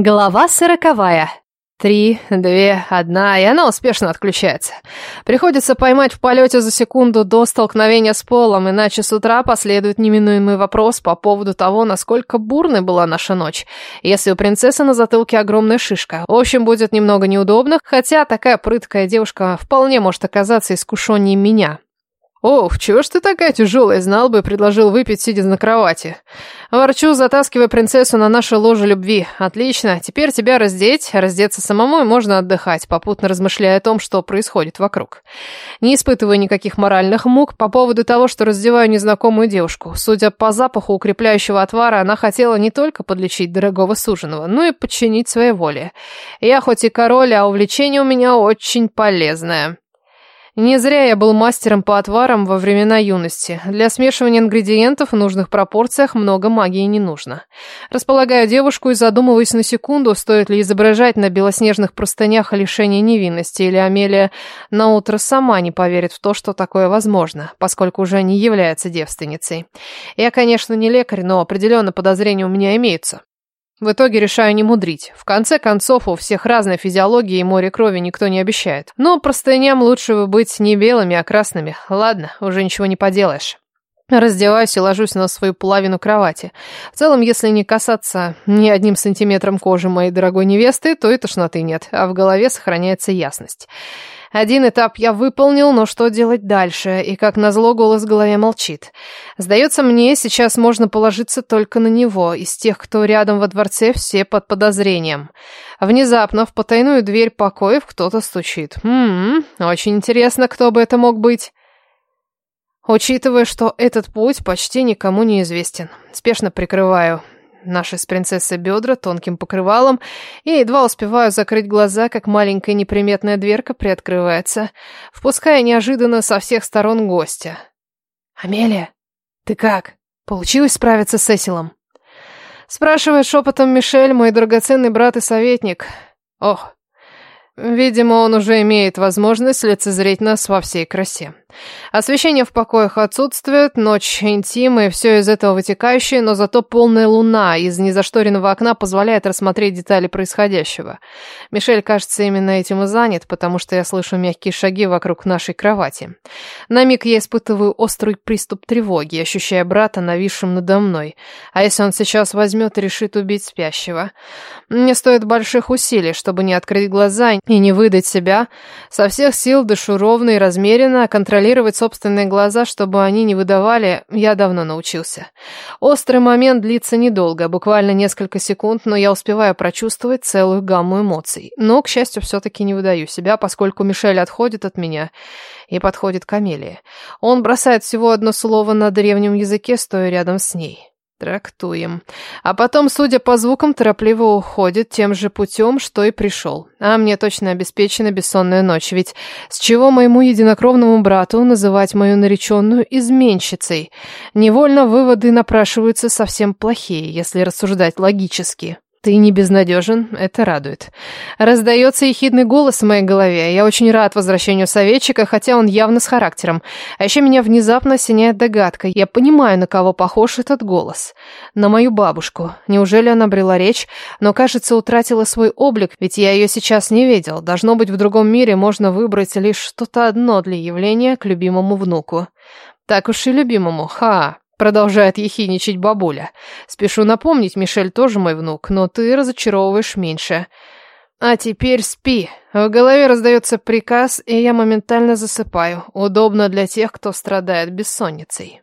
Глава сороковая. Три, две, одна, и она успешно отключается. Приходится поймать в полете за секунду до столкновения с полом, иначе с утра последует неминуемый вопрос по поводу того, насколько бурной была наша ночь. Если у принцессы на затылке огромная шишка. В общем, будет немного неудобно, хотя такая прыткая девушка вполне может оказаться искушеннее меня. «Ох, чего ж ты такая тяжелая, знал бы, предложил выпить, сидя на кровати». Ворчу, затаскивая принцессу на наше ложе любви. «Отлично, теперь тебя раздеть, раздеться самому и можно отдыхать, попутно размышляя о том, что происходит вокруг. Не испытывая никаких моральных мук по поводу того, что раздеваю незнакомую девушку. Судя по запаху укрепляющего отвара, она хотела не только подлечить дорогого суженого, но и подчинить своей воле. Я хоть и король, а увлечение у меня очень полезное». Не зря я был мастером по отварам во времена юности. Для смешивания ингредиентов в нужных пропорциях много магии не нужно. Располагаю девушку и задумываюсь на секунду, стоит ли изображать на белоснежных простынях лишение невинности, или Амелия наутро сама не поверит в то, что такое возможно, поскольку уже не является девственницей. Я, конечно, не лекарь, но определенно подозрения у меня имеются. В итоге решаю не мудрить. В конце концов, у всех разная физиология и море крови никто не обещает. Но простыням лучше бы быть не белыми, а красными. Ладно, уже ничего не поделаешь. Раздеваюсь и ложусь на свою половину кровати. В целом, если не касаться ни одним сантиметром кожи моей дорогой невесты, то и тошноты нет, а в голове сохраняется ясность. Один этап я выполнил, но что делать дальше? И как назло, голос в голове молчит. Сдается мне, сейчас можно положиться только на него. Из тех, кто рядом во дворце, все под подозрением. Внезапно в потайную дверь покоев кто-то стучит. Ммм, очень интересно, кто бы это мог быть. Учитывая, что этот путь почти никому не известен. Спешно прикрываю наши с принцессой бедра тонким покрывалом и едва успеваю закрыть глаза, как маленькая неприметная дверка приоткрывается, впуская неожиданно со всех сторон гостя. «Амелия, ты как? Получилось справиться с Эсилом?» Спрашивает шепотом Мишель, мой драгоценный брат и советник. Ох, видимо, он уже имеет возможность лицезреть нас во всей красе. Освещение в покоях отсутствует, ночь интим и все из этого вытекающее, но зато полная луна из незашторенного окна позволяет рассмотреть детали происходящего. Мишель, кажется, именно этим и занят, потому что я слышу мягкие шаги вокруг нашей кровати. На миг я испытываю острый приступ тревоги, ощущая брата, нависшим надо мной. А если он сейчас возьмет и решит убить спящего? Мне стоит больших усилий, чтобы не открыть глаза и не выдать себя. Со всех сил дышу ровно и размеренно, контролируя контролировать собственные глаза, чтобы они не выдавали, я давно научился. Острый момент длится недолго, буквально несколько секунд, но я успеваю прочувствовать целую гамму эмоций. Но, к счастью, все-таки не выдаю себя, поскольку Мишель отходит от меня и подходит к Амелии. Он бросает всего одно слово на древнем языке, стоя рядом с ней. Трактуем. А потом, судя по звукам, торопливо уходит тем же путем, что и пришел. А мне точно обеспечена бессонная ночь, ведь с чего моему единокровному брату называть мою нареченную изменщицей? Невольно выводы напрашиваются совсем плохие, если рассуждать логически. Ты не безнадежен, это радует. Раздается ехидный голос в моей голове. Я очень рад возвращению советчика, хотя он явно с характером. А еще меня внезапно осеняет догадка. Я понимаю, на кого похож этот голос. На мою бабушку. Неужели она брела речь, но, кажется, утратила свой облик, ведь я ее сейчас не видел. Должно быть, в другом мире можно выбрать лишь что-то одно для явления к любимому внуку. Так уж и любимому, ха. Продолжает ехиничать бабуля. Спешу напомнить, Мишель тоже мой внук, но ты разочаровываешь меньше. А теперь спи. В голове раздается приказ, и я моментально засыпаю. Удобно для тех, кто страдает бессонницей.